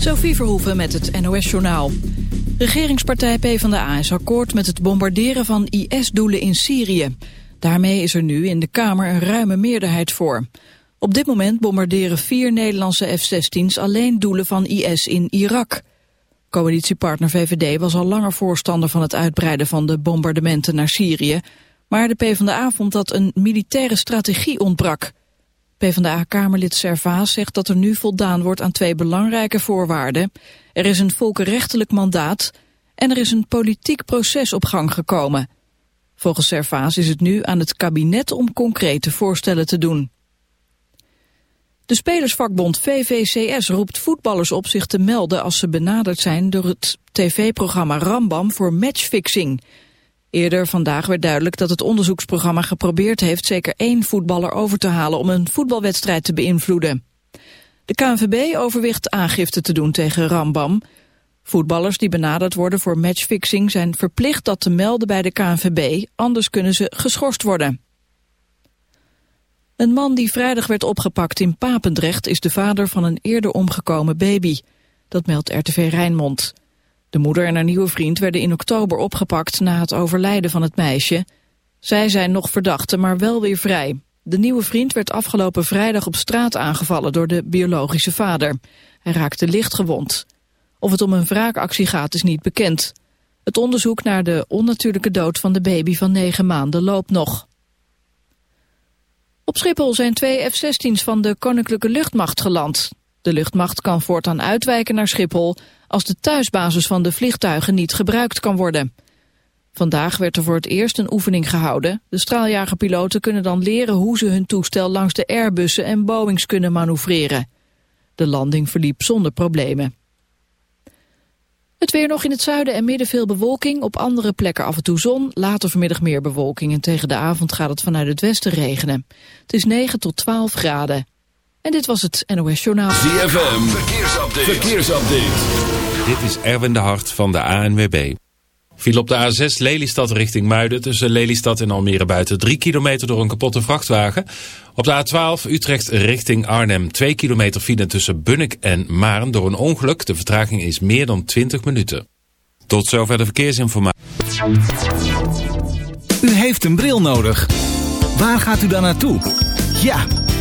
Sophie Verhoeven met het NOS-journaal. Regeringspartij PvdA is akkoord met het bombarderen van IS-doelen in Syrië. Daarmee is er nu in de Kamer een ruime meerderheid voor. Op dit moment bombarderen vier Nederlandse F-16's alleen doelen van IS in Irak. Coalitiepartner VVD was al langer voorstander van het uitbreiden van de bombardementen naar Syrië. Maar de PvdA vond dat een militaire strategie ontbrak. PvdA-kamerlid Servaas zegt dat er nu voldaan wordt aan twee belangrijke voorwaarden. Er is een volkenrechtelijk mandaat en er is een politiek proces op gang gekomen. Volgens Servaas is het nu aan het kabinet om concrete voorstellen te doen. De spelersvakbond VVCS roept voetballers op zich te melden als ze benaderd zijn door het tv-programma Rambam voor matchfixing. Eerder vandaag werd duidelijk dat het onderzoeksprogramma geprobeerd heeft zeker één voetballer over te halen om een voetbalwedstrijd te beïnvloeden. De KNVB overwicht aangifte te doen tegen Rambam. Voetballers die benaderd worden voor matchfixing zijn verplicht dat te melden bij de KNVB, anders kunnen ze geschorst worden. Een man die vrijdag werd opgepakt in Papendrecht is de vader van een eerder omgekomen baby. Dat meldt RTV Rijnmond. De moeder en haar nieuwe vriend werden in oktober opgepakt na het overlijden van het meisje. Zij zijn nog verdachten, maar wel weer vrij. De nieuwe vriend werd afgelopen vrijdag op straat aangevallen door de biologische vader. Hij raakte licht gewond. Of het om een wraakactie gaat is niet bekend. Het onderzoek naar de onnatuurlijke dood van de baby van negen maanden loopt nog. Op Schiphol zijn twee F-16's van de Koninklijke Luchtmacht geland. De luchtmacht kan voortaan uitwijken naar Schiphol als de thuisbasis van de vliegtuigen niet gebruikt kan worden. Vandaag werd er voor het eerst een oefening gehouden. De straaljagerpiloten kunnen dan leren hoe ze hun toestel langs de Airbussen en Boeings kunnen manoeuvreren. De landing verliep zonder problemen. Het weer nog in het zuiden en midden veel bewolking. Op andere plekken af en toe zon. Later vanmiddag meer bewolking. En tegen de avond gaat het vanuit het westen regenen. Het is 9 tot 12 graden. En dit was het NOS Journaal. ZFM, verkeersupdate. verkeersupdate. Dit is Erwin de Hart van de ANWB. Viel op de A6 Lelystad richting Muiden tussen Lelystad en Almere buiten 3 kilometer door een kapotte vrachtwagen. Op de A12 Utrecht richting Arnhem 2 kilometer file tussen Bunnik en Maren door een ongeluk. De vertraging is meer dan 20 minuten. Tot zover de verkeersinformatie. U heeft een bril nodig. Waar gaat u dan naartoe? Ja,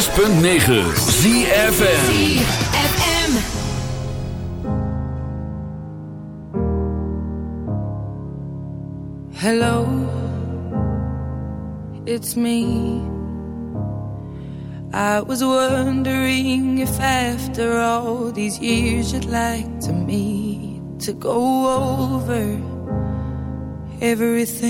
106.9 ZFN Hello, it's me. I was wondering if after all these years you'd like to meet to go over everything.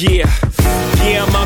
Yeah, yeah, I'm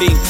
Sim.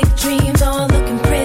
Big dreams, all looking pretty.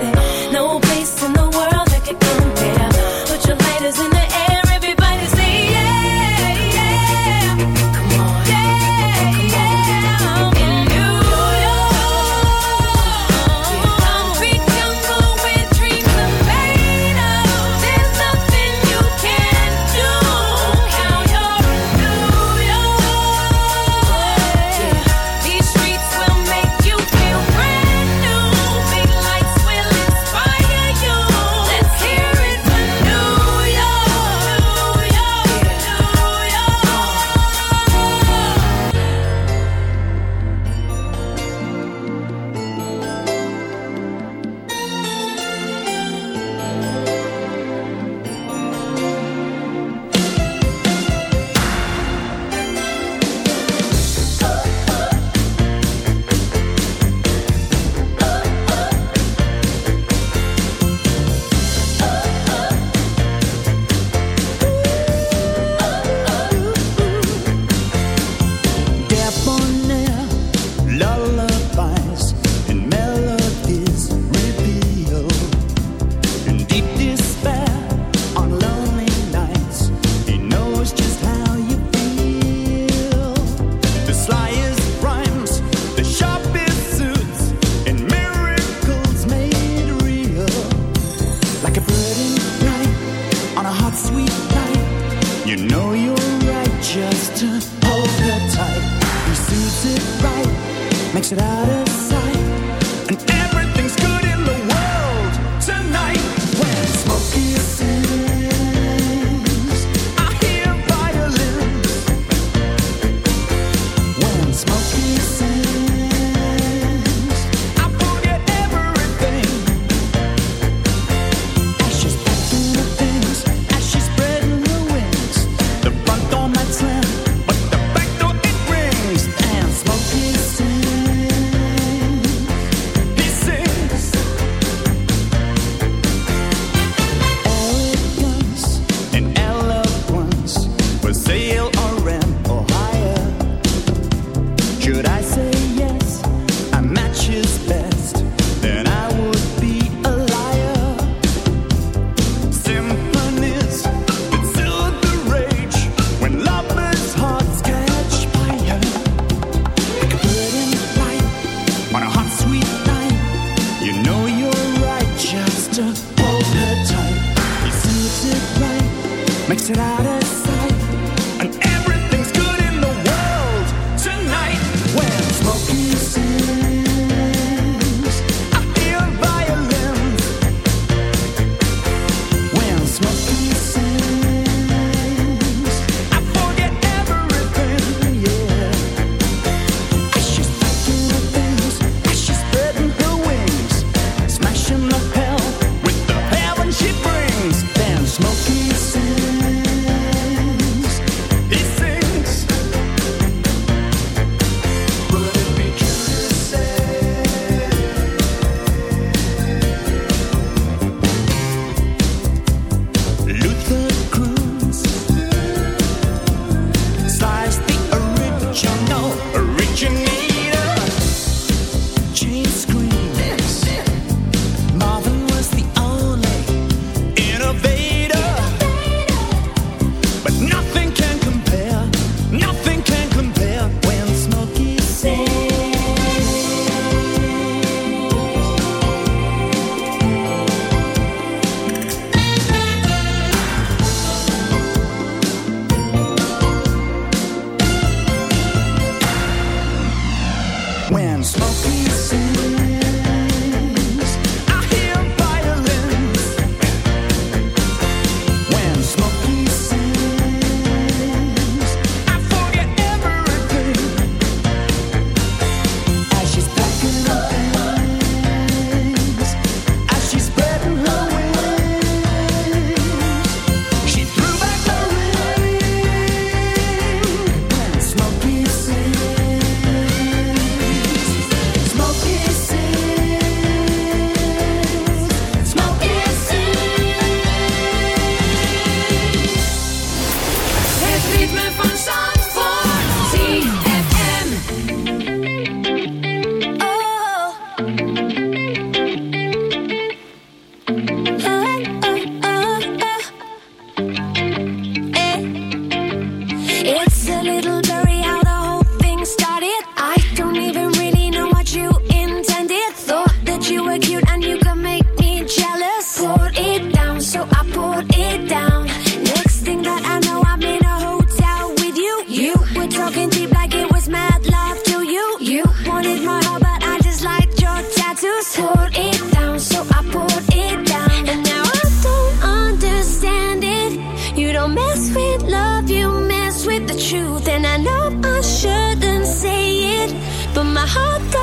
My heart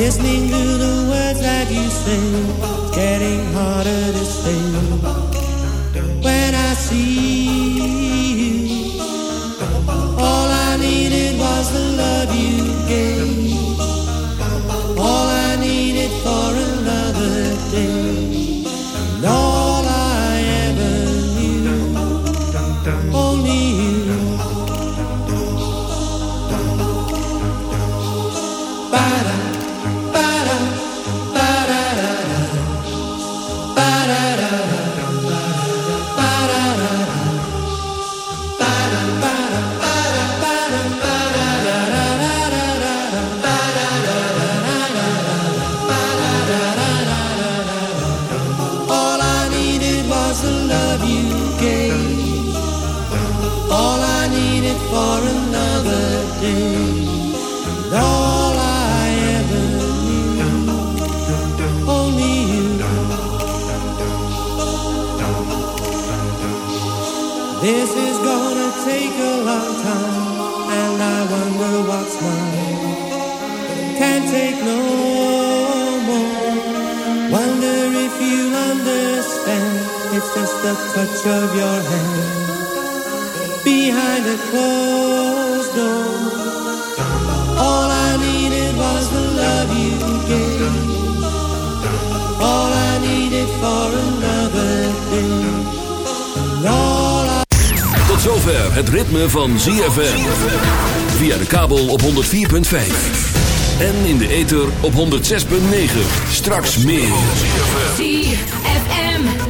Listening to the words that you say, it's getting harder to say. When I see the touch of your hand behind a closed door. All I needed was the love you gave. All I needed for another day. Tot zover het ritme van ZFM. Via de kabel op 104.5. En in de ether op 106.9. Straks meer. ZFM.